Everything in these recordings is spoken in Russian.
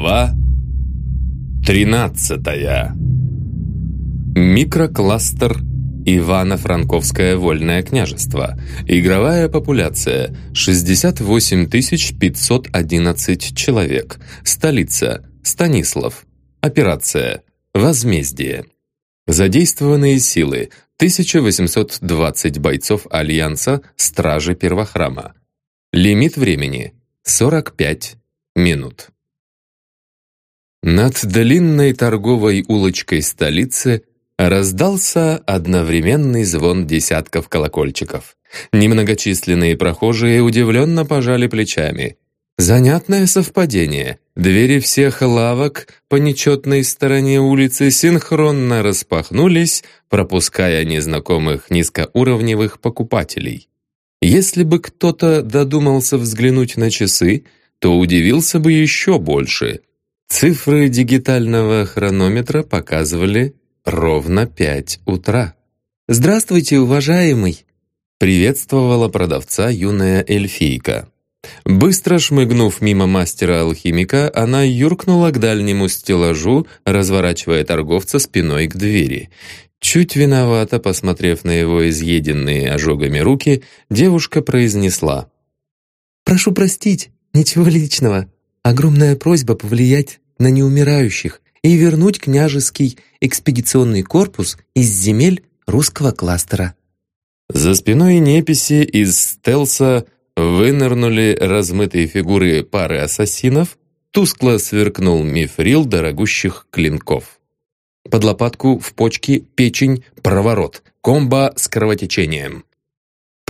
Глава 13 Микрокластер Ивано-Франковское вольное княжество. Игровая популяция 68 511 человек. Столица Станислав. Операция Возмездие. Задействованные силы 1820 бойцов Альянса Стражи Первохрама. Лимит времени 45 минут. Над длинной торговой улочкой столицы раздался одновременный звон десятков колокольчиков. Немногочисленные прохожие удивленно пожали плечами. Занятное совпадение. Двери всех лавок по нечетной стороне улицы синхронно распахнулись, пропуская незнакомых низкоуровневых покупателей. Если бы кто-то додумался взглянуть на часы, то удивился бы еще больше. Цифры дигитального хронометра показывали ровно пять утра. «Здравствуйте, уважаемый!» приветствовала продавца юная эльфийка. Быстро шмыгнув мимо мастера-алхимика, она юркнула к дальнему стеллажу, разворачивая торговца спиной к двери. Чуть виновато, посмотрев на его изъеденные ожогами руки, девушка произнесла. «Прошу простить, ничего личного. Огромная просьба повлиять на неумирающих и вернуть княжеский экспедиционный корпус из земель русского кластера». За спиной неписи из стелса вынырнули размытые фигуры пары ассасинов, тускло сверкнул мифрил дорогущих клинков. Под лопатку, в почки, печень, проворот. Комбо с кровотечением.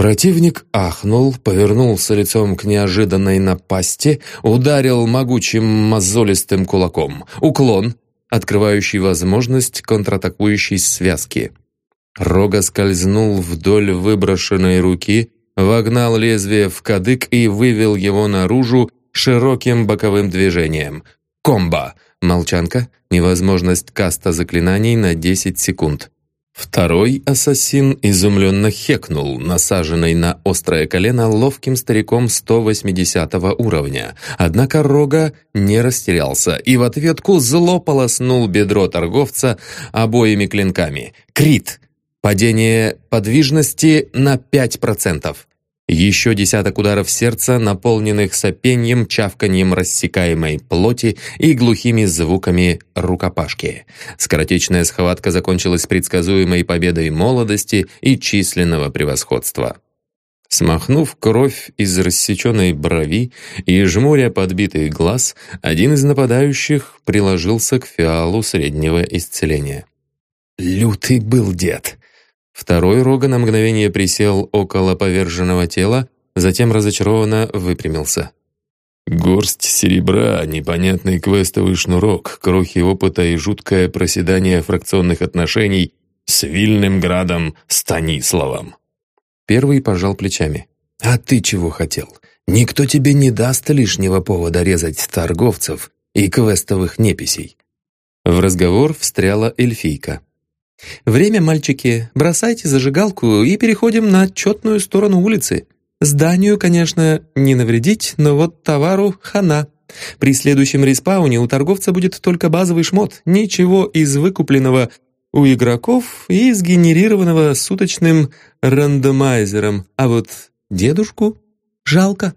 Противник ахнул, повернулся лицом к неожиданной напасти, ударил могучим мозолистым кулаком. Уклон, открывающий возможность контратакующей связки. Рога скользнул вдоль выброшенной руки, вогнал лезвие в кадык и вывел его наружу широким боковым движением. Комбо! Молчанка, невозможность каста заклинаний на 10 секунд. Второй ассасин изумленно хекнул, насаженный на острое колено ловким стариком 180 уровня. Однако Рога не растерялся и в ответку зло полоснул бедро торговца обоими клинками. Крит! Падение подвижности на 5%. Еще десяток ударов сердца, наполненных сопеньем, чавканьем рассекаемой плоти и глухими звуками рукопашки. Скоротечная схватка закончилась предсказуемой победой молодости и численного превосходства. Смахнув кровь из рассеченной брови и жмуря подбитый глаз, один из нападающих приложился к фиалу среднего исцеления. «Лютый был дед!» Второй рога на мгновение присел около поверженного тела, затем разочарованно выпрямился. Горсть серебра, непонятный квестовый шнурок, крохи опыта и жуткое проседание фракционных отношений с Вильным Градом Станиславом. Первый пожал плечами. «А ты чего хотел? Никто тебе не даст лишнего повода резать торговцев и квестовых неписей». В разговор встряла эльфийка. «Время, мальчики, бросайте зажигалку и переходим на отчетную сторону улицы. Зданию, конечно, не навредить, но вот товару хана. При следующем респауне у торговца будет только базовый шмот, ничего из выкупленного у игроков и сгенерированного суточным рандомайзером, а вот дедушку жалко».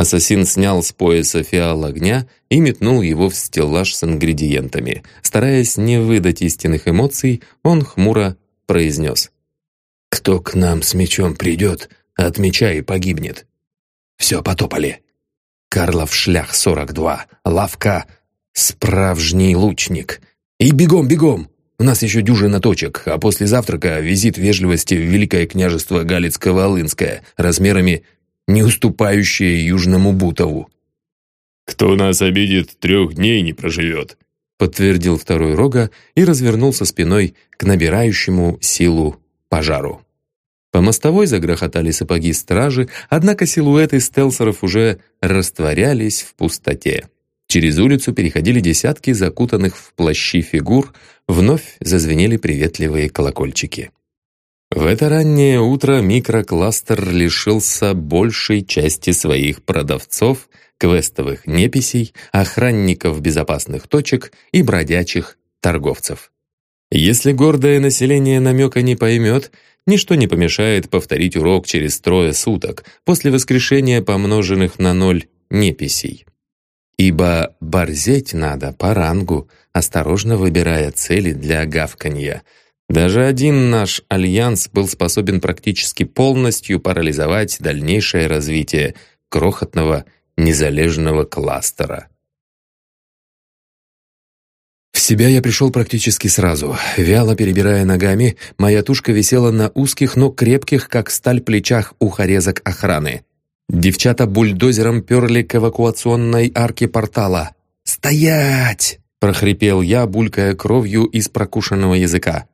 Ассасин снял с пояса фиал огня и метнул его в стеллаж с ингредиентами. Стараясь не выдать истинных эмоций, он хмуро произнес. «Кто к нам с мечом придет, от меча и погибнет. Все, потопали. Карлов шлях 42, лавка, справжний лучник. И бегом, бегом! У нас еще дюжина точек, а после завтрака визит вежливости в Великое княжество Галицко-Волынское размерами не уступающее Южному Бутову. «Кто нас обидит, трех дней не проживет», подтвердил второй рога и развернулся спиной к набирающему силу пожару. По мостовой загрохотали сапоги стражи, однако силуэты стелсеров уже растворялись в пустоте. Через улицу переходили десятки закутанных в плащи фигур, вновь зазвенели приветливые колокольчики. В это раннее утро микрокластер лишился большей части своих продавцов, квестовых неписей, охранников безопасных точек и бродячих торговцев. Если гордое население намека не поймет, ничто не помешает повторить урок через трое суток после воскрешения помноженных на ноль неписей. Ибо борзеть надо по рангу, осторожно выбирая цели для гавканья. Даже один наш альянс был способен практически полностью парализовать дальнейшее развитие крохотного незалежного кластера. В себя я пришел практически сразу. Вяло перебирая ногами, моя тушка висела на узких, но крепких, как сталь плечах ухорезок охраны. Девчата бульдозером перли к эвакуационной арке портала. «Стоять!» — прохрипел я, булькая кровью из прокушенного языка.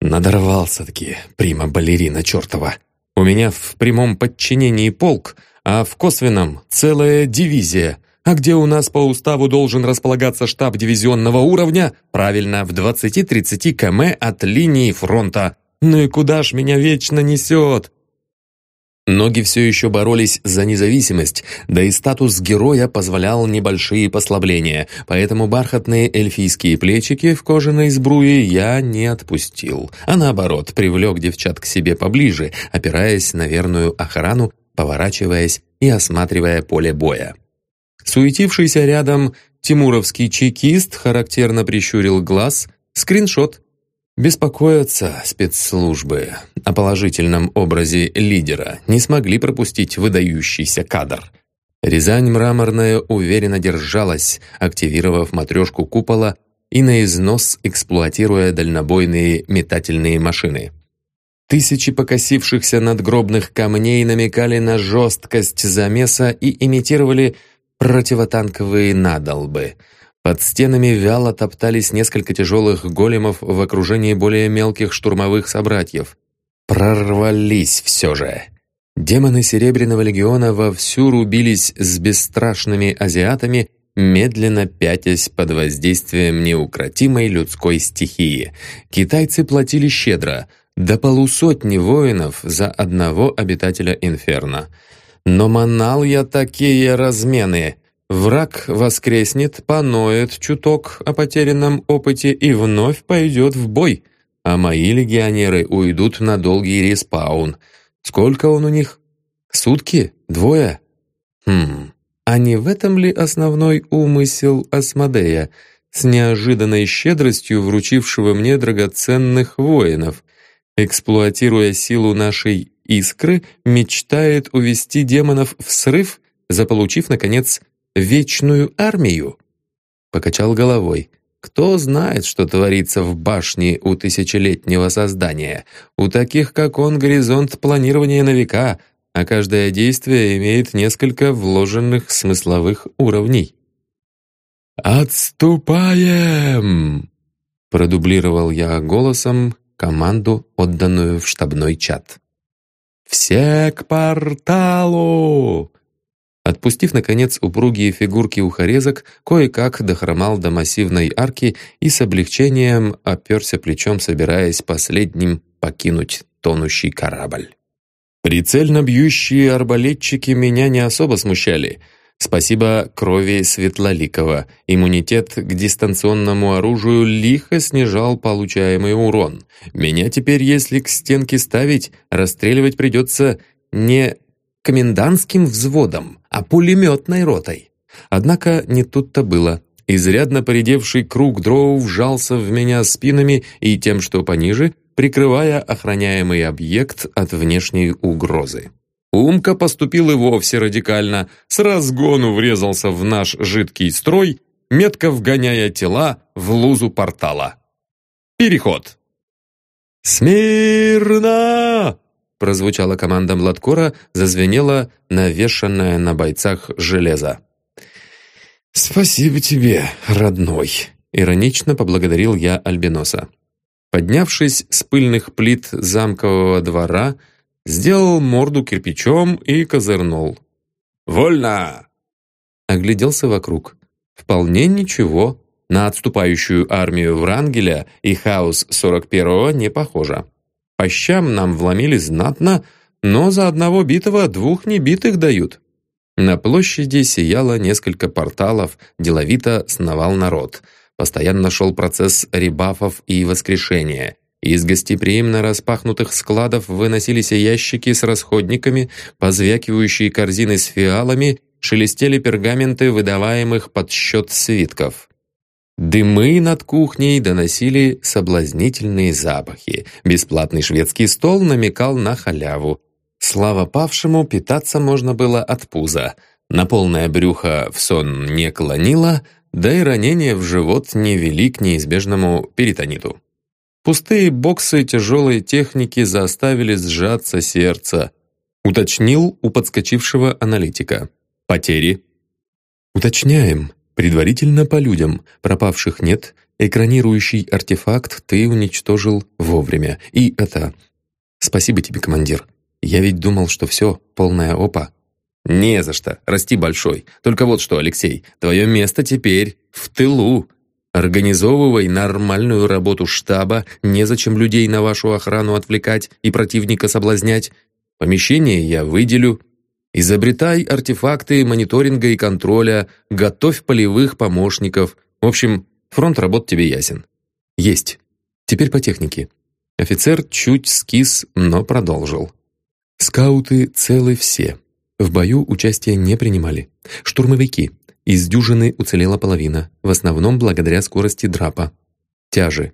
Надорвался-таки, прима-балерина чертова. У меня в прямом подчинении полк, а в косвенном целая дивизия — а где у нас по уставу должен располагаться штаб дивизионного уровня? Правильно, в 20-30 км от линии фронта. Ну и куда ж меня вечно несет? Ноги все еще боролись за независимость, да и статус героя позволял небольшие послабления, поэтому бархатные эльфийские плечики в кожаной сбруе я не отпустил, а наоборот, привлек девчат к себе поближе, опираясь на верную охрану, поворачиваясь и осматривая поле боя. Суетившийся рядом тимуровский чекист характерно прищурил глаз. Скриншот. Беспокоятся спецслужбы о положительном образе лидера, не смогли пропустить выдающийся кадр. Рязань мраморная уверенно держалась, активировав матрешку купола и на износ эксплуатируя дальнобойные метательные машины. Тысячи покосившихся надгробных камней намекали на жесткость замеса и имитировали противотанковые надолбы. Под стенами вяло топтались несколько тяжелых големов в окружении более мелких штурмовых собратьев. Прорвались все же. Демоны Серебряного Легиона вовсю рубились с бесстрашными азиатами, медленно пятясь под воздействием неукротимой людской стихии. Китайцы платили щедро, до полусотни воинов за одного обитателя Инферно — но манал я такие размены. Враг воскреснет, поноет чуток о потерянном опыте и вновь пойдет в бой, а мои легионеры уйдут на долгий респаун. Сколько он у них? Сутки? Двое? Хм, а не в этом ли основной умысел Асмодея, с неожиданной щедростью вручившего мне драгоценных воинов, эксплуатируя силу нашей искры мечтает увести демонов в срыв, заполучив, наконец, вечную армию? Покачал головой. Кто знает, что творится в башне у тысячелетнего создания? У таких, как он, горизонт планирования на века, а каждое действие имеет несколько вложенных смысловых уровней. «Отступаем!» Продублировал я голосом команду, отданную в штабной чат. «Все к порталу!» Отпустив, наконец, упругие фигурки ухорезок, кое-как дохромал до массивной арки и с облегчением оперся плечом, собираясь последним покинуть тонущий корабль. Прицельно бьющие арбалетчики меня не особо смущали — Спасибо крови Светлоликова. Иммунитет к дистанционному оружию лихо снижал получаемый урон. Меня теперь, если к стенке ставить, расстреливать придется не комендантским взводом, а пулеметной ротой. Однако не тут-то было. Изрядно поредевший круг дроу вжался в меня спинами и тем, что пониже, прикрывая охраняемый объект от внешней угрозы. Умка поступил и вовсе радикально, с разгону врезался в наш жидкий строй, метко вгоняя тела в лузу портала. Переход. «Смирно!» Прозвучала команда Младкора, зазвенела навешанная на бойцах железо. «Спасибо тебе, родной!» — иронично поблагодарил я Альбиноса. Поднявшись с пыльных плит замкового двора, сделал морду кирпичом и козырнул. «Вольно!» Огляделся вокруг. Вполне ничего. На отступающую армию Врангеля и хаос 41-го не похоже. По щам нам вломили знатно, но за одного битого двух небитых дают. На площади сияло несколько порталов, деловито сновал народ. Постоянно шел процесс ребафов и воскрешения. Из гостеприимно распахнутых складов выносились ящики с расходниками, позвякивающие корзины с фиалами, шелестели пергаменты выдаваемых под счет свитков. Дымы над кухней доносили соблазнительные запахи. Бесплатный шведский стол намекал на халяву. Слава павшему, питаться можно было от пуза. На полное брюхо в сон не клонило, да и ранения в живот не вели к неизбежному перитониту. Пустые боксы тяжелой техники заставили сжаться сердце. Уточнил у подскочившего аналитика. Потери? Уточняем. Предварительно по людям. Пропавших нет. Экранирующий артефакт ты уничтожил вовремя. И это... Спасибо тебе, командир. Я ведь думал, что все, полная опа. Не за что, расти большой. Только вот что, Алексей, твое место теперь в тылу. Организовывай нормальную работу штаба, незачем людей на вашу охрану отвлекать и противника соблазнять. Помещение я выделю. Изобретай артефакты мониторинга и контроля, готовь полевых помощников. В общем, фронт работ тебе ясен. Есть. Теперь по технике. Офицер чуть скис, но продолжил. Скауты целы все. В бою участия не принимали. Штурмовики. Из дюжины уцелела половина, в основном благодаря скорости драпа. Тяжи.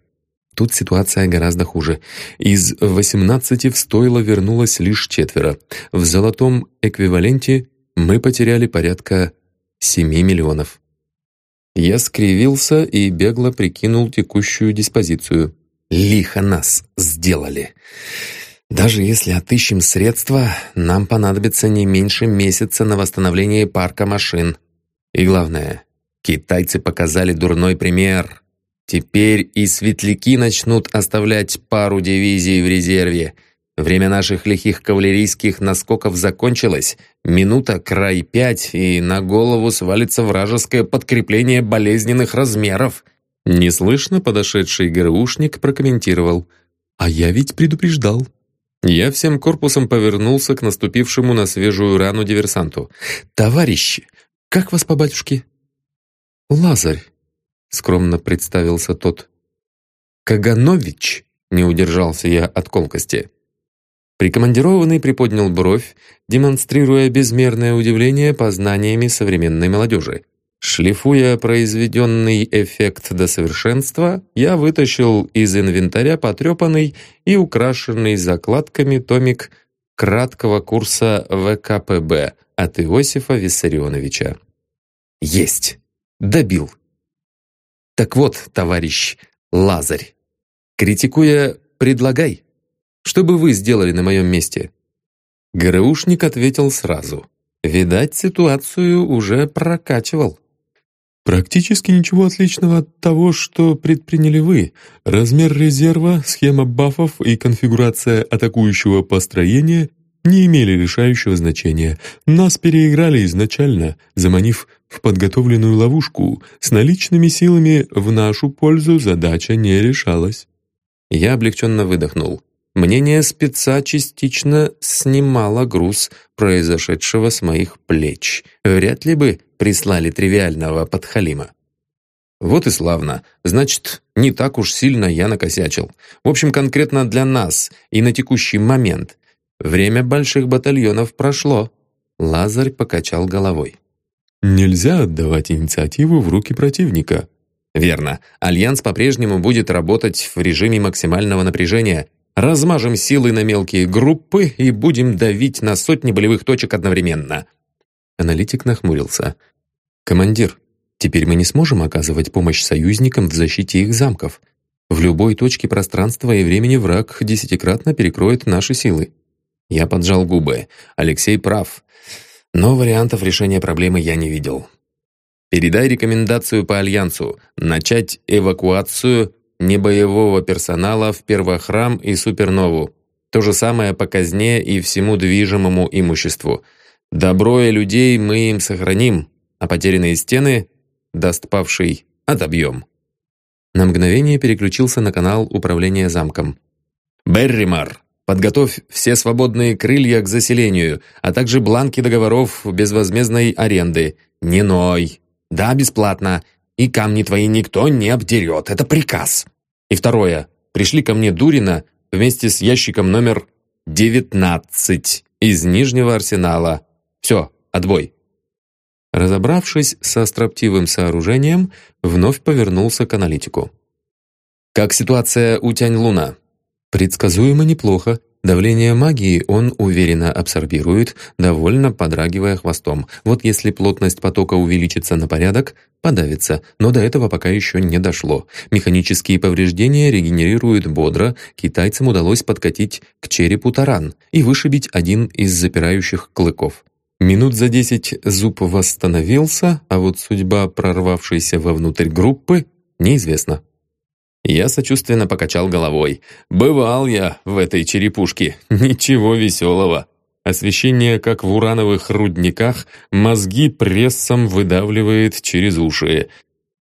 Тут ситуация гораздо хуже. Из 18 в стойло вернулось лишь четверо. В золотом эквиваленте мы потеряли порядка 7 миллионов. Я скривился и бегло прикинул текущую диспозицию. Лихо нас сделали. Даже если отыщем средства, нам понадобится не меньше месяца на восстановление парка машин. И главное, китайцы показали дурной пример. Теперь и светляки начнут оставлять пару дивизий в резерве. Время наших лихих кавалерийских наскоков закончилось. Минута, край пять, и на голову свалится вражеское подкрепление болезненных размеров. Неслышно подошедший ГРУшник прокомментировал. «А я ведь предупреждал». Я всем корпусом повернулся к наступившему на свежую рану диверсанту. «Товарищи, «Как вас по батюшке?» «Лазарь», — скромно представился тот. «Каганович», — не удержался я от колкости. Прикомандированный приподнял бровь, демонстрируя безмерное удивление познаниями современной молодежи. Шлифуя произведенный эффект до совершенства, я вытащил из инвентаря потрепанный и украшенный закладками томик краткого курса ВКПБ от Иосифа Виссарионовича. Есть! Добил! Так вот, товарищ Лазарь, критикуя «предлагай», что бы вы сделали на моем месте? ГРУшник ответил сразу. Видать, ситуацию уже прокачивал. Практически ничего отличного от того, что предприняли вы. Размер резерва, схема бафов и конфигурация атакующего построения не имели решающего значения. Нас переиграли изначально, заманив в подготовленную ловушку. С наличными силами в нашу пользу задача не решалась. Я облегченно выдохнул. Мнение спеца частично снимало груз произошедшего с моих плеч. Вряд ли бы прислали тривиального подхалима. Вот и славно. Значит, не так уж сильно я накосячил. В общем, конкретно для нас и на текущий момент. Время больших батальонов прошло. Лазарь покачал головой. Нельзя отдавать инициативу в руки противника. Верно. Альянс по-прежнему будет работать в режиме максимального напряжения. Размажем силы на мелкие группы и будем давить на сотни болевых точек одновременно. Аналитик нахмурился. «Командир, теперь мы не сможем оказывать помощь союзникам в защите их замков. В любой точке пространства и времени враг десятикратно перекроет наши силы. Я поджал губы. Алексей прав. Но вариантов решения проблемы я не видел. Передай рекомендацию по Альянсу. Начать эвакуацию небоевого персонала в Первохрам и Супернову. То же самое по казне и всему движимому имуществу. Добро и людей мы им сохраним, а потерянные стены, даст павший, отобьем. На мгновение переключился на канал управления замком. «Берримар, Подготовь все свободные крылья к заселению, а также бланки договоров безвозмездной аренды. Не ной. Да, бесплатно. И камни твои никто не обдерет. Это приказ. И второе. Пришли ко мне Дурина вместе с ящиком номер 19 из Нижнего Арсенала. Все, отбой. Разобравшись со строптивым сооружением, вновь повернулся к аналитику. «Как ситуация у Тянь-Луна?» Предсказуемо неплохо. Давление магии он уверенно абсорбирует, довольно подрагивая хвостом. Вот если плотность потока увеличится на порядок, подавится, но до этого пока еще не дошло. Механические повреждения регенерируют бодро, китайцам удалось подкатить к черепу таран и вышибить один из запирающих клыков. Минут за десять зуб восстановился, а вот судьба прорвавшейся вовнутрь группы неизвестна. Я сочувственно покачал головой. «Бывал я в этой черепушке. Ничего веселого». Освещение, как в урановых рудниках, мозги прессом выдавливает через уши.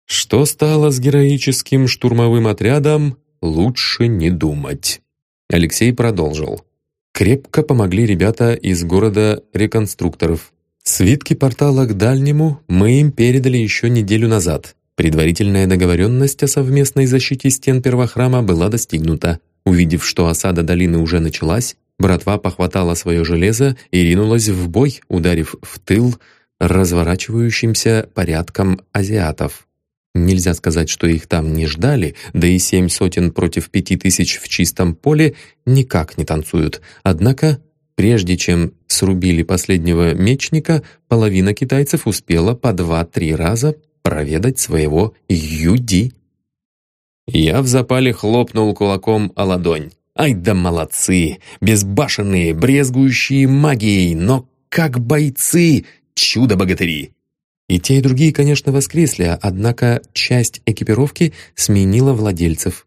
Что стало с героическим штурмовым отрядом, лучше не думать. Алексей продолжил. Крепко помогли ребята из города реконструкторов. Свитки портала к дальнему мы им передали еще неделю назад. Предварительная договоренность о совместной защите стен первохрама была достигнута. Увидев, что осада долины уже началась, братва похватала свое железо и ринулась в бой, ударив в тыл разворачивающимся порядком азиатов. Нельзя сказать, что их там не ждали, да и семь сотен против пяти тысяч в чистом поле никак не танцуют. Однако, прежде чем срубили последнего мечника, половина китайцев успела по два-три раза проведать своего Юди. Я в запале хлопнул кулаком о ладонь. Ай да молодцы! Безбашенные, брезгующие магией, но как бойцы! Чудо-богатыри! И те, и другие, конечно, воскресли, однако часть экипировки сменила владельцев.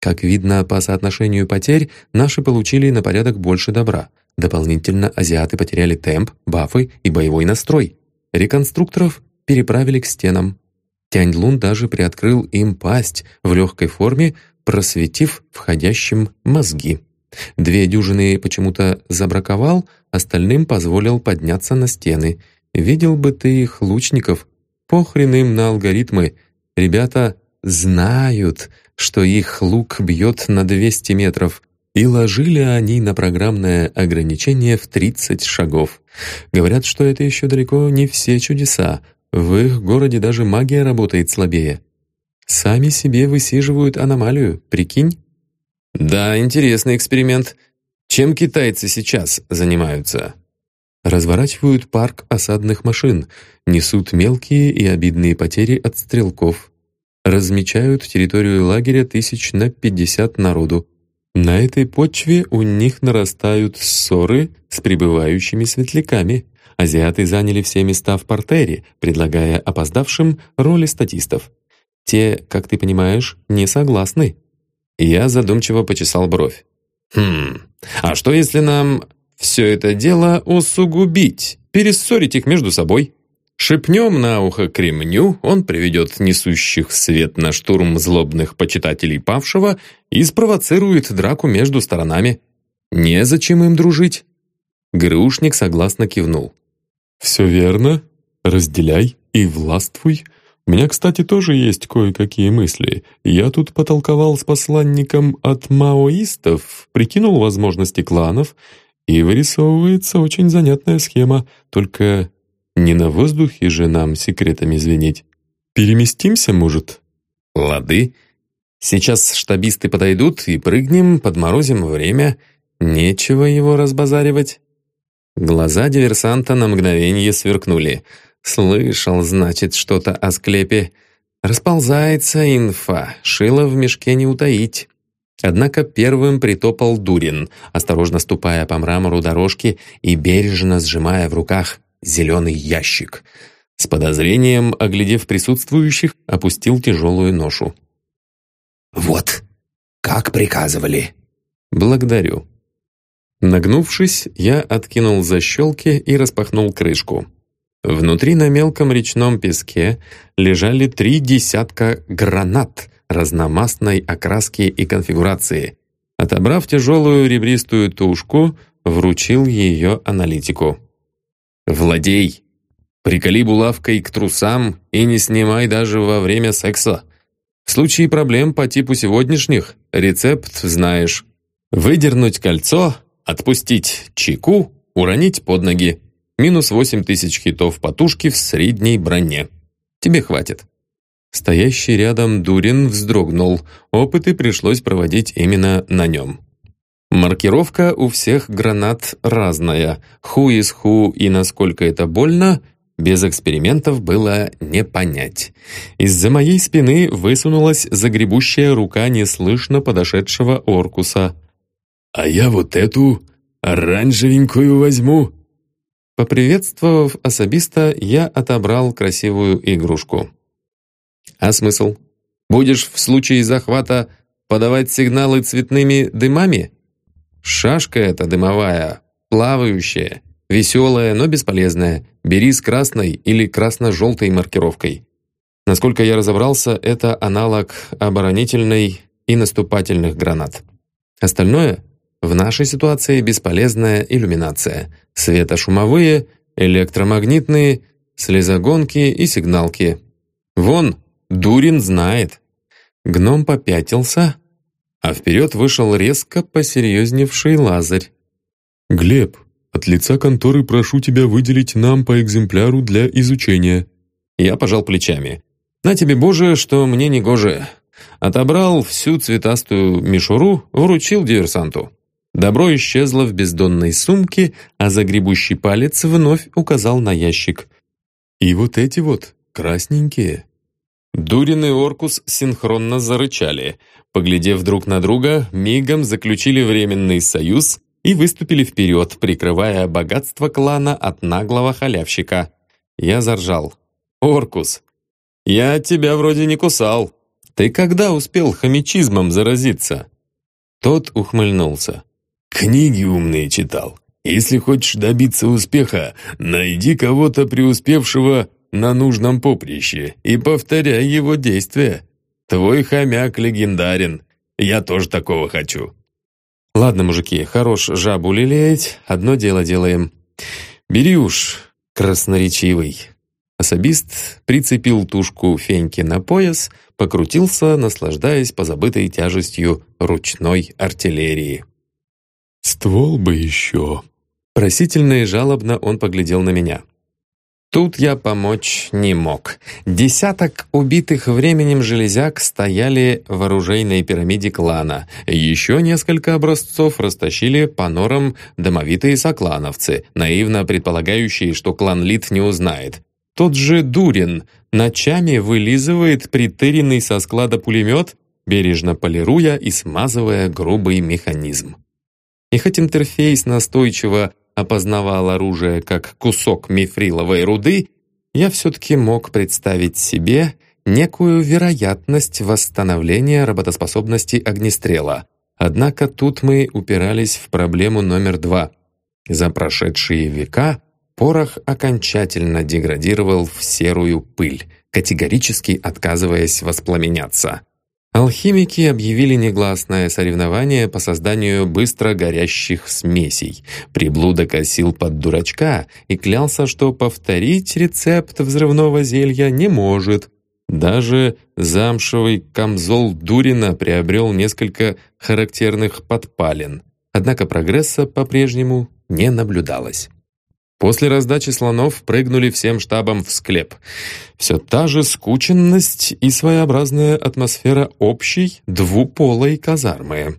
Как видно, по соотношению потерь наши получили на порядок больше добра. Дополнительно азиаты потеряли темп, бафы и боевой настрой. Реконструкторов переправили к стенам. Тянь-Лун даже приоткрыл им пасть в легкой форме, просветив входящим мозги. Две дюжины почему-то забраковал, остальным позволил подняться на стены. Видел бы ты их лучников, похрен им на алгоритмы. Ребята знают, что их лук бьет на 200 метров, и ложили они на программное ограничение в 30 шагов. Говорят, что это еще далеко не все чудеса, в их городе даже магия работает слабее. Сами себе высиживают аномалию, прикинь? Да, интересный эксперимент. Чем китайцы сейчас занимаются? Разворачивают парк осадных машин, несут мелкие и обидные потери от стрелков. Размечают территорию лагеря тысяч на пятьдесят народу. На этой почве у них нарастают ссоры с прибывающими светляками. Азиаты заняли все места в портере, предлагая опоздавшим роли статистов. Те, как ты понимаешь, не согласны. Я задумчиво почесал бровь. «Хм, а что если нам все это дело усугубить, перессорить их между собой?» Шепнем на ухо кремню, он приведет несущих свет на штурм злобных почитателей павшего и спровоцирует драку между сторонами. Незачем им дружить. Грушник согласно кивнул. «Все верно. Разделяй и властвуй. У меня, кстати, тоже есть кое-какие мысли. Я тут потолковал с посланником от маоистов, прикинул возможности кланов, и вырисовывается очень занятная схема, только не на воздухе же нам секретами звенеть. Переместимся, может?» «Лады. Сейчас штабисты подойдут и прыгнем, подморозим время. Нечего его разбазаривать». Глаза диверсанта на мгновение сверкнули. Слышал, значит, что-то о склепе. Расползается инфа, шило в мешке не утаить. Однако первым притопал Дурин, осторожно ступая по мрамору дорожки и бережно сжимая в руках зеленый ящик. С подозрением, оглядев присутствующих, опустил тяжелую ношу. «Вот, как приказывали». «Благодарю», Нагнувшись, я откинул защелки и распахнул крышку. Внутри на мелком речном песке лежали три десятка гранат разномастной окраски и конфигурации. Отобрав тяжелую ребристую тушку, вручил ее аналитику. «Владей! Приколи булавкой к трусам и не снимай даже во время секса. В случае проблем по типу сегодняшних рецепт знаешь. Выдернуть кольцо, отпустить чеку, уронить под ноги. Минус восемь тысяч хитов по тушке в средней броне. Тебе хватит». Стоящий рядом Дурин вздрогнул. Опыты пришлось проводить именно на нем. Маркировка у всех гранат разная. Ху из ху и насколько это больно, без экспериментов было не понять. Из-за моей спины высунулась загребущая рука неслышно подошедшего Оркуса. «А я вот эту оранжевенькую возьму». Поприветствовав особиста, я отобрал красивую игрушку. А смысл? Будешь в случае захвата подавать сигналы цветными дымами? Шашка эта дымовая, плавающая, веселая, но бесполезная. Бери с красной или красно-желтой маркировкой. Насколько я разобрался, это аналог оборонительной и наступательных гранат. Остальное в нашей ситуации бесполезная иллюминация. Светошумовые, электромагнитные, слезогонки и сигналки. Вон, Дурин знает. Гном попятился, а вперед вышел резко посерьезневший Лазарь. «Глеб, от лица конторы прошу тебя выделить нам по экземпляру для изучения». Я пожал плечами. «На тебе, Боже, что мне не гоже». Отобрал всю цветастую мишуру, вручил диверсанту. Добро исчезло в бездонной сумке, а загребущий палец вновь указал на ящик. «И вот эти вот, красненькие». Дурин и Оркус синхронно зарычали. Поглядев друг на друга, мигом заключили временный союз и выступили вперед, прикрывая богатство клана от наглого халявщика. Я заржал. «Оркус, я тебя вроде не кусал. Ты когда успел хомячизмом заразиться?» Тот ухмыльнулся. «Книги умные читал. Если хочешь добиться успеха, найди кого-то преуспевшего на нужном поприще и повторяй его действия. Твой хомяк легендарен. Я тоже такого хочу». «Ладно, мужики, хорош жабу лелеять, одно дело делаем. Бери уж, красноречивый». Особист прицепил тушку Феньки на пояс, покрутился, наслаждаясь позабытой тяжестью ручной артиллерии. «Ствол бы еще!» Просительно и жалобно он поглядел на меня. Тут я помочь не мог. Десяток убитых временем железяк стояли в оружейной пирамиде клана. Еще несколько образцов растащили по норам домовитые соклановцы, наивно предполагающие, что клан Лит не узнает. Тот же Дурин ночами вылизывает притыренный со склада пулемет, бережно полируя и смазывая грубый механизм. И хоть интерфейс настойчиво опознавал оружие как кусок мифриловой руды, я все-таки мог представить себе некую вероятность восстановления работоспособности огнестрела. Однако тут мы упирались в проблему номер два. За прошедшие века порох окончательно деградировал в серую пыль, категорически отказываясь воспламеняться. Алхимики объявили негласное соревнование по созданию быстро горящих смесей. Приблуда косил под дурачка и клялся, что повторить рецепт взрывного зелья не может. Даже замшевый камзол Дурина приобрел несколько характерных подпалин. Однако прогресса по-прежнему не наблюдалось. После раздачи слонов прыгнули всем штабом в склеп. Все та же скученность и своеобразная атмосфера общей двуполой казармы.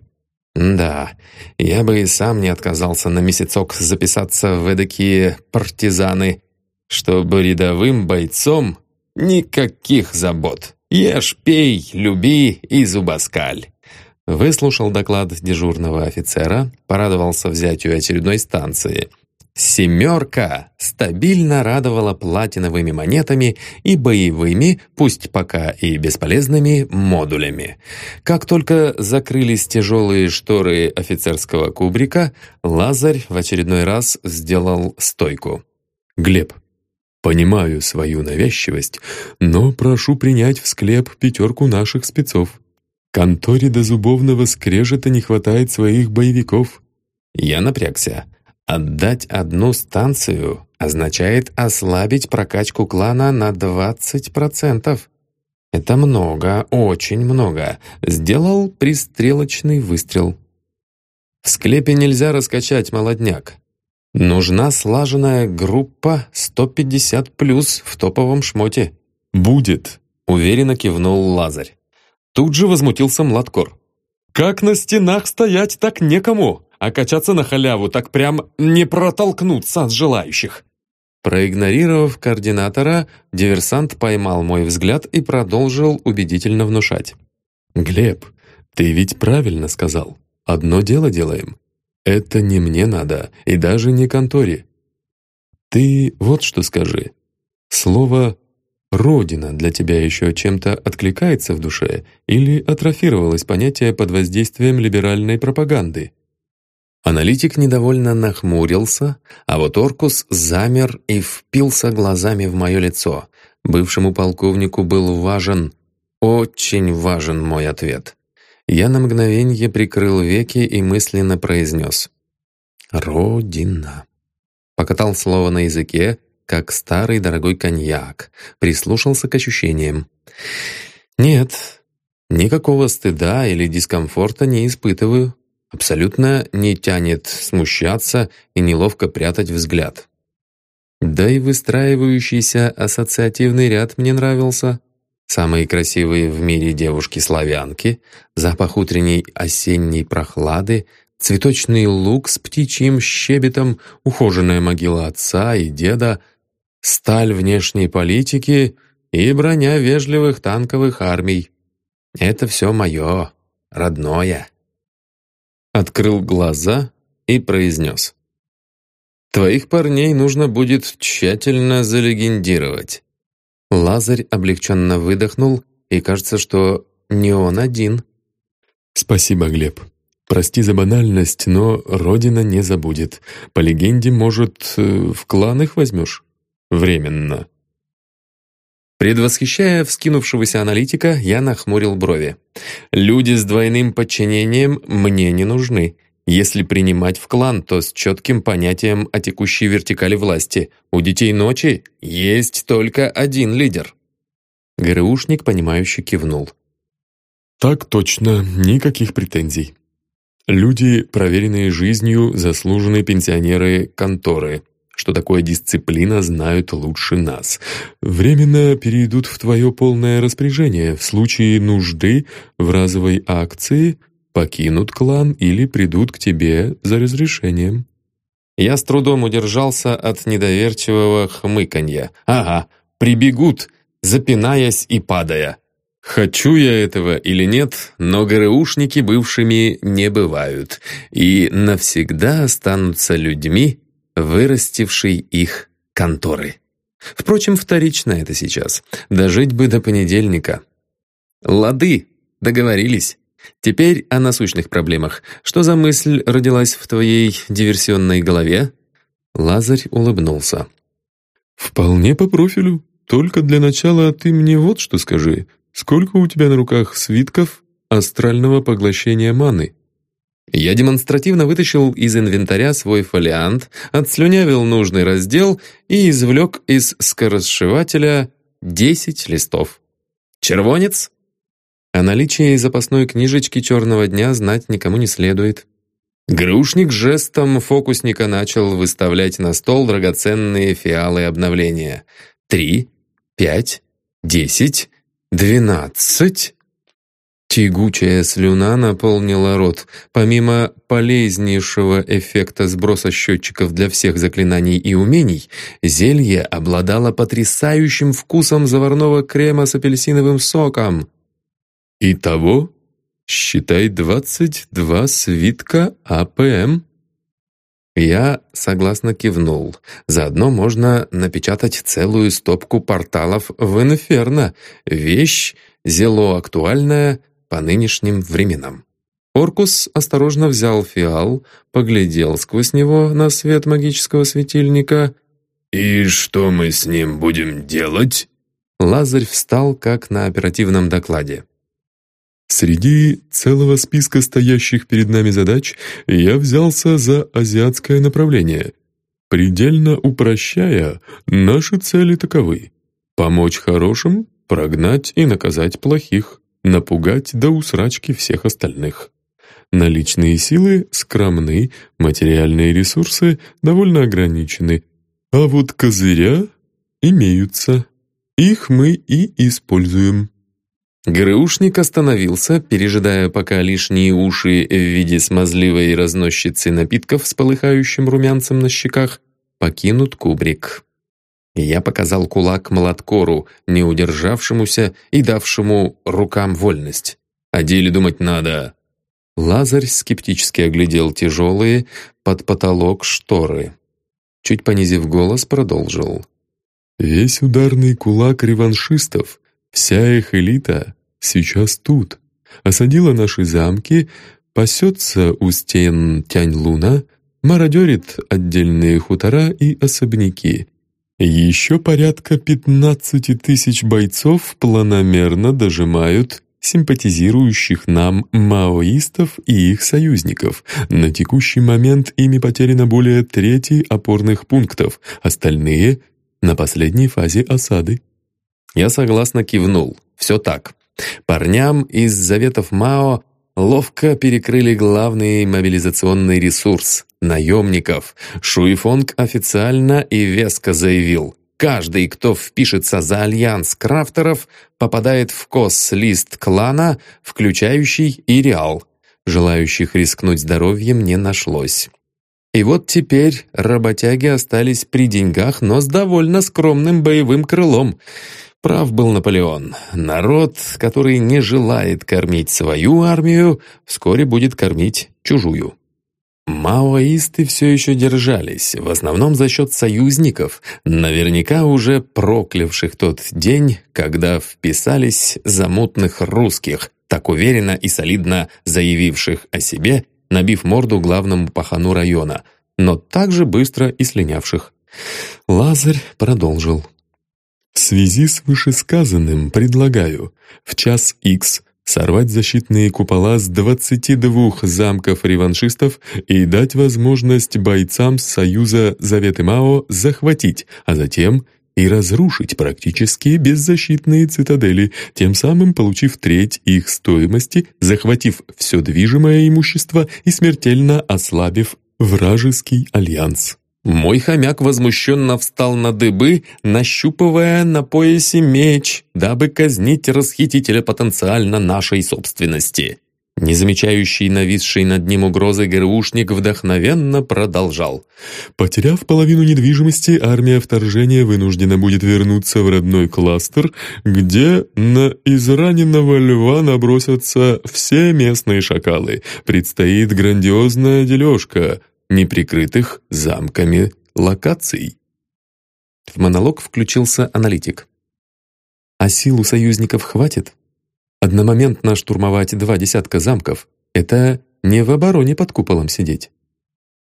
Да, я бы и сам не отказался на месяцок записаться в эдакие партизаны, чтобы рядовым бойцом никаких забот. Ешь, пей, люби и зубоскаль. Выслушал доклад дежурного офицера, порадовался взятию очередной станции — «семерка» стабильно радовала платиновыми монетами и боевыми, пусть пока и бесполезными, модулями. Как только закрылись тяжелые шторы офицерского кубрика, Лазарь в очередной раз сделал стойку. «Глеб, понимаю свою навязчивость, но прошу принять в склеп пятерку наших спецов. Конторе до зубовного скрежета не хватает своих боевиков. Я напрягся. Отдать одну станцию означает ослабить прокачку клана на 20%. Это много, очень много. Сделал пристрелочный выстрел. В склепе нельзя раскачать молодняк. Нужна слаженная группа 150 плюс в топовом шмоте. «Будет», — уверенно кивнул Лазарь. Тут же возмутился Младкор. «Как на стенах стоять так некому, а качаться на халяву так прям не протолкнуться от желающих». Проигнорировав координатора, диверсант поймал мой взгляд и продолжил убедительно внушать. «Глеб, ты ведь правильно сказал. Одно дело делаем. Это не мне надо, и даже не конторе. Ты вот что скажи. Слово «родина» для тебя еще чем-то откликается в душе или атрофировалось понятие под воздействием либеральной пропаганды? Аналитик недовольно нахмурился, а вот Оркус замер и впился глазами в мое лицо. Бывшему полковнику был важен, очень важен мой ответ. Я на мгновенье прикрыл веки и мысленно произнес «Родина». Покатал слово на языке, как старый дорогой коньяк, прислушался к ощущениям. «Нет, никакого стыда или дискомфорта не испытываю. Абсолютно не тянет смущаться и неловко прятать взгляд. Да и выстраивающийся ассоциативный ряд мне нравился. Самые красивые в мире девушки-славянки, запах утренней осенней прохлады, цветочный лук с птичьим щебетом, ухоженная могила отца и деда, сталь внешней политики и броня вежливых танковых армий. Это все мое, родное открыл глаза и произнес. «Твоих парней нужно будет тщательно залегендировать». Лазарь облегченно выдохнул, и кажется, что не он один. «Спасибо, Глеб. Прости за банальность, но Родина не забудет. По легенде, может, э, в клан их возьмешь? Временно». Предвосхищая вскинувшегося аналитика, я нахмурил брови. «Люди с двойным подчинением мне не нужны. Если принимать в клан, то с четким понятием о текущей вертикали власти. У детей ночи есть только один лидер». ГРУшник, понимающе кивнул. «Так точно, никаких претензий. Люди, проверенные жизнью, заслуженные пенсионеры конторы что такое дисциплина, знают лучше нас. Временно перейдут в твое полное распоряжение. В случае нужды в разовой акции покинут клан или придут к тебе за разрешением. Я с трудом удержался от недоверчивого хмыканья. «Ага, прибегут, запинаясь и падая». Хочу я этого или нет, но ГРУшники бывшими не бывают и навсегда останутся людьми, вырастивший их конторы. Впрочем, вторично это сейчас. Дожить бы до понедельника. Лады, договорились. Теперь о насущных проблемах. Что за мысль родилась в твоей диверсионной голове? Лазарь улыбнулся. «Вполне по профилю. Только для начала ты мне вот что скажи. Сколько у тебя на руках свитков астрального поглощения маны?» Я демонстративно вытащил из инвентаря свой фолиант, отслюнявил нужный раздел и извлек из скоросшивателя 10 листов. Червонец? О наличии запасной книжечки черного дня знать никому не следует. Грушник жестом фокусника начал выставлять на стол драгоценные фиалы обновления. Три, пять, десять, двенадцать... Тягучая слюна наполнила рот. Помимо полезнейшего эффекта сброса счетчиков для всех заклинаний и умений, зелье обладало потрясающим вкусом заварного крема с апельсиновым соком. Итого, считай, 22 свитка АПМ. Я согласно кивнул. Заодно можно напечатать целую стопку порталов в Инферно. Вещь, зело актуальная, по нынешним временам. Оркус осторожно взял фиал, поглядел сквозь него на свет магического светильника. «И что мы с ним будем делать?» Лазарь встал, как на оперативном докладе. Среди целого списка стоящих перед нами задач я взялся за азиатское направление. Предельно упрощая, наши цели таковы. Помочь хорошим, прогнать и наказать плохих, напугать до усрачки всех остальных. Наличные силы скромны, материальные ресурсы довольно ограничены, а вот козыря имеются. Их мы и используем. ГРУшник остановился, пережидая, пока лишние уши в виде смазливой разносчицы напитков с полыхающим румянцем на щеках покинут кубрик. Я показал кулак Младкору, не удержавшемуся и давшему рукам вольность. О деле думать надо. Лазарь скептически оглядел тяжелые под потолок шторы. Чуть понизив голос, продолжил. «Весь ударный кулак реваншистов Вся их элита сейчас тут. Осадила наши замки, пасется у стен Тянь-Луна, мародерит отдельные хутора и особняки. Еще порядка 15 тысяч бойцов планомерно дожимают симпатизирующих нам маоистов и их союзников. На текущий момент ими потеряно более трети опорных пунктов, остальные — на последней фазе осады. Я согласно кивнул. Все так. Парням из заветов Мао ловко перекрыли главный мобилизационный ресурс — наемников. Шуифонг официально и веско заявил, каждый, кто впишется за альянс крафтеров, попадает в кос-лист клана, включающий и Реал. Желающих рискнуть здоровьем не нашлось. И вот теперь работяги остались при деньгах, но с довольно скромным боевым крылом — Прав был Наполеон. Народ, который не желает кормить свою армию, вскоре будет кормить чужую. Маоисты все еще держались, в основном за счет союзников, наверняка уже проклявших тот день, когда вписались за мутных русских, так уверенно и солидно заявивших о себе, набив морду главному пахану района, но также быстро и слинявших. Лазарь продолжил. В связи с вышесказанным предлагаю в час X сорвать защитные купола с 22 замков реваншистов и дать возможность бойцам Союза Заветы Мао захватить, а затем и разрушить практически беззащитные цитадели, тем самым получив треть их стоимости, захватив все движимое имущество и смертельно ослабив вражеский альянс. Мой хомяк возмущенно встал на дыбы, нащупывая на поясе меч, дабы казнить расхитителя потенциально нашей собственности. Не замечающий нависший над ним угрозы ГРУшник вдохновенно продолжал. «Потеряв половину недвижимости, армия вторжения вынуждена будет вернуться в родной кластер, где на израненного льва набросятся все местные шакалы. Предстоит грандиозная дележка, неприкрытых замками локаций. В монолог включился аналитик. А сил у союзников хватит? Одномоментно штурмовать два десятка замков — это не в обороне под куполом сидеть.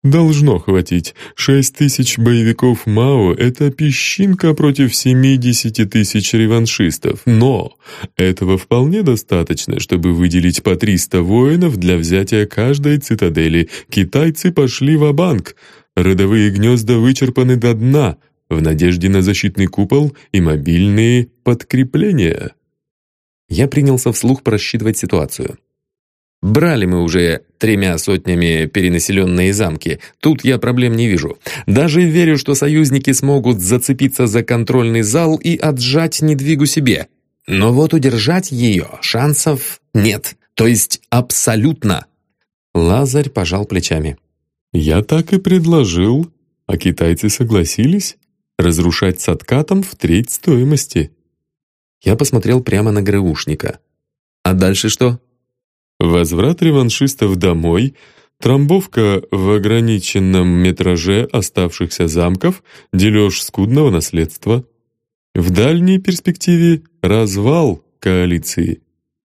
Должно хватить. Шесть тысяч боевиков Мао — это песчинка против семидесяти тысяч реваншистов. Но этого вполне достаточно, чтобы выделить по триста воинов для взятия каждой цитадели. Китайцы пошли в банк Родовые гнезда вычерпаны до дна, в надежде на защитный купол и мобильные подкрепления. Я принялся вслух просчитывать ситуацию. Брали мы уже тремя сотнями перенаселенные замки. Тут я проблем не вижу. Даже верю, что союзники смогут зацепиться за контрольный зал и отжать недвигу себе. Но вот удержать ее шансов нет. То есть абсолютно. Лазарь пожал плечами. «Я так и предложил, а китайцы согласились разрушать с откатом в треть стоимости». Я посмотрел прямо на ГРУшника. «А дальше что?» Возврат реваншистов домой, трамбовка в ограниченном метраже оставшихся замков, дележ скудного наследства. В дальней перспективе развал коалиции.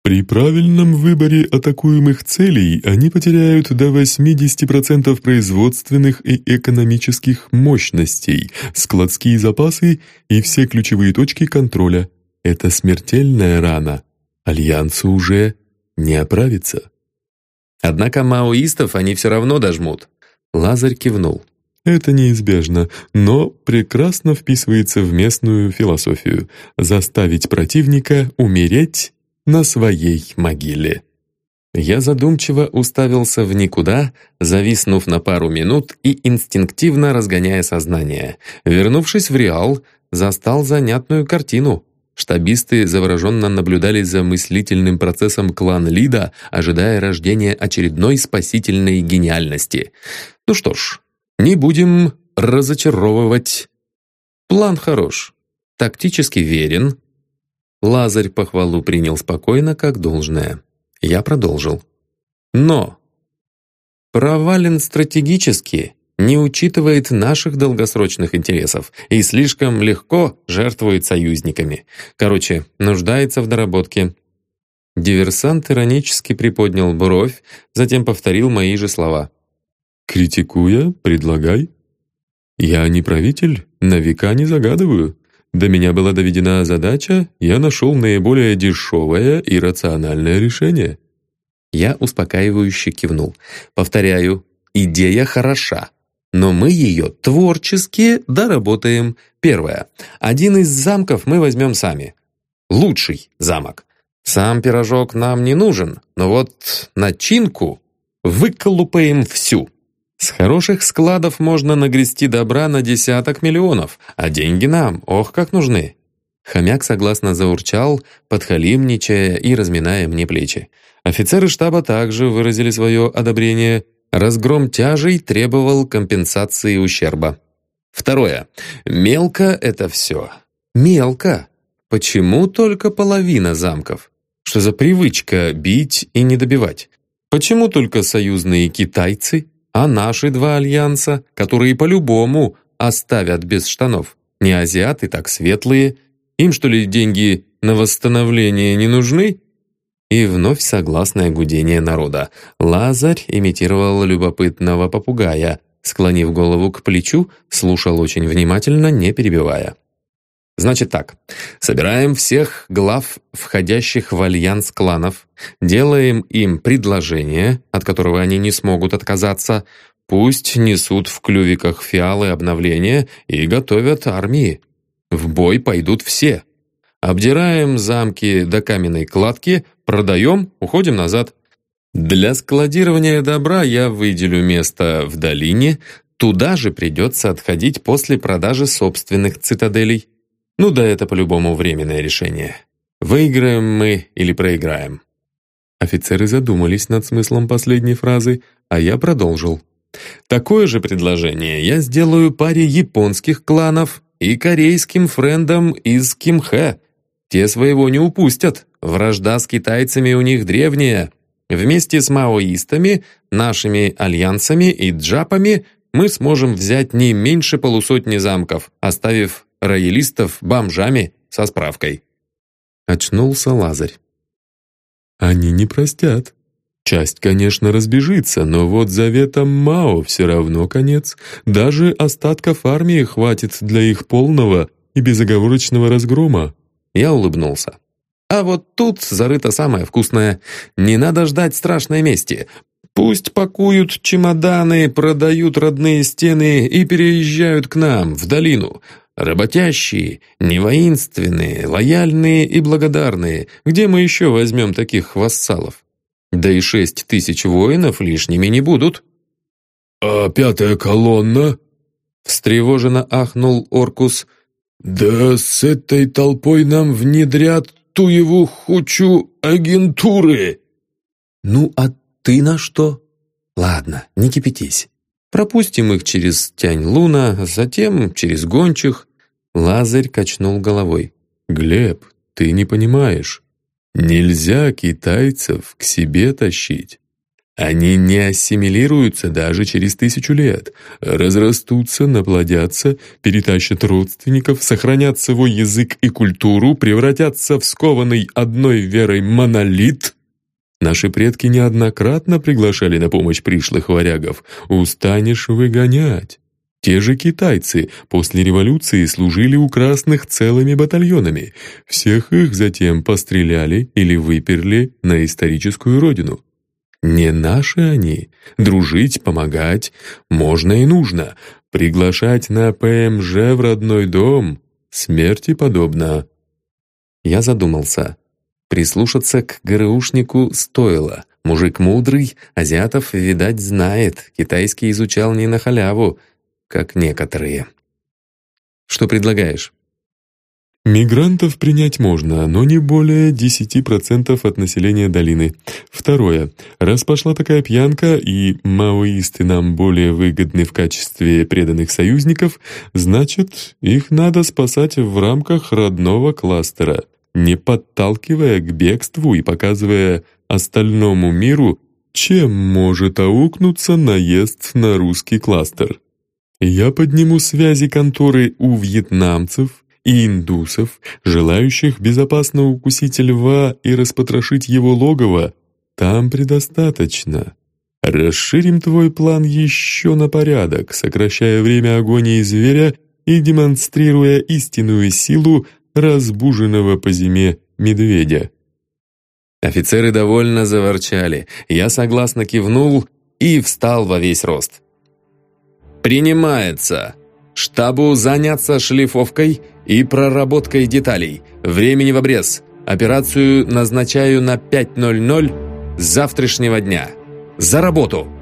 При правильном выборе атакуемых целей они потеряют до 80% производственных и экономических мощностей, складские запасы и все ключевые точки контроля. Это смертельная рана. Альянсу уже не оправится. Однако маоистов они все равно дожмут. Лазарь кивнул. Это неизбежно, но прекрасно вписывается в местную философию — заставить противника умереть на своей могиле. Я задумчиво уставился в никуда, зависнув на пару минут и инстинктивно разгоняя сознание. Вернувшись в Реал, застал занятную картину. Штабисты завороженно наблюдали за мыслительным процессом клан Лида, ожидая рождения очередной спасительной гениальности. Ну что ж, не будем разочаровывать. План хорош, тактически верен. Лазарь похвалу принял спокойно, как должное. Я продолжил. Но провален стратегически, не учитывает наших долгосрочных интересов и слишком легко жертвует союзниками. Короче, нуждается в доработке. Диверсант иронически приподнял бровь, затем повторил мои же слова. «Критикуя, предлагай. Я не правитель, на века не загадываю. До меня была доведена задача, я нашел наиболее дешевое и рациональное решение». Я успокаивающе кивнул. «Повторяю, идея хороша, но мы ее творчески доработаем. Первое. Один из замков мы возьмем сами. Лучший замок. Сам пирожок нам не нужен, но вот начинку выколупаем всю». С хороших складов можно нагрести добра на десяток миллионов, а деньги нам, ох, как нужны. Хомяк согласно заурчал, подхалимничая и разминая мне плечи. Офицеры штаба также выразили свое одобрение. Разгром тяжей требовал компенсации ущерба. Второе. Мелко это все. Мелко. Почему только половина замков? Что за привычка бить и не добивать? Почему только союзные китайцы? А наши два альянса, которые по-любому оставят без штанов. Не азиаты, так светлые. Им, что ли, деньги на восстановление не нужны? И вновь согласное гудение народа. Лазарь имитировал любопытного попугая, склонив голову к плечу, слушал очень внимательно, не перебивая. Значит так, собираем всех глав, входящих в альянс кланов, делаем им предложение, от которого они не смогут отказаться, пусть несут в клювиках фиалы обновления и готовят армии. В бой пойдут все. Обдираем замки до каменной кладки, продаем, уходим назад. Для складирования добра я выделю место в долине, туда же придется отходить после продажи собственных цитаделей. Ну да, это по-любому временное решение. Выиграем мы или проиграем. Офицеры задумались над смыслом последней фразы, а я продолжил. Такое же предложение я сделаю паре японских кланов и корейским френдам из Кимхэ. Те своего не упустят. Вражда с китайцами у них древняя. Вместе с маоистами, нашими альянсами и джапами мы сможем взять не меньше полусотни замков, оставив роялистов бомжами со справкой. Очнулся Лазарь. Они не простят. Часть, конечно, разбежится, но вот заветом Мао все равно конец. Даже остатков армии хватит для их полного и безоговорочного разгрома. Я улыбнулся. А вот тут зарыто самое вкусное. Не надо ждать страшной мести. Пусть пакуют чемоданы, продают родные стены и переезжают к нам, в долину. Работящие, невоинственные, лояльные и благодарные. Где мы еще возьмем таких вассалов? Да и шесть тысяч воинов лишними не будут. «А пятая колонна?» Встревоженно ахнул Оркус. «Да с этой толпой нам внедрят туеву хучу агентуры!» «Ну, а ты на что?» «Ладно, не кипятись. Пропустим их через Тянь-Луна, затем через Гончих». Лазарь качнул головой. «Глеб, ты не понимаешь. Нельзя китайцев к себе тащить. Они не ассимилируются даже через тысячу лет, разрастутся, наплодятся, перетащат родственников, сохранят свой язык и культуру, превратятся в скованный одной верой монолит, Наши предки неоднократно приглашали на помощь пришлых варягов. Устанешь выгонять. Те же китайцы после революции служили у красных целыми батальонами. Всех их затем постреляли или выперли на историческую родину. Не наши они. Дружить, помогать можно и нужно. Приглашать на ПМЖ в родной дом смерти подобно. Я задумался. Прислушаться к ГРУшнику стоило. Мужик мудрый, азиатов, видать, знает. Китайский изучал не на халяву, как некоторые. Что предлагаешь? Мигрантов принять можно, но не более 10% от населения долины. Второе. Раз пошла такая пьянка, и маоисты нам более выгодны в качестве преданных союзников, значит, их надо спасать в рамках родного кластера, не подталкивая к бегству и показывая остальному миру, чем может аукнуться наезд на русский кластер. Я подниму связи конторы у вьетнамцев, и индусов, желающих безопасно укусить льва и распотрошить его логово, там предостаточно. Расширим твой план еще на порядок, сокращая время агонии зверя и демонстрируя истинную силу разбуженного по зиме медведя. Офицеры довольно заворчали. Я согласно кивнул и встал во весь рост. «Принимается! Штабу заняться шлифовкой и проработкой деталей. Времени в обрез. Операцию назначаю на 5.00 завтрашнего дня. За работу!»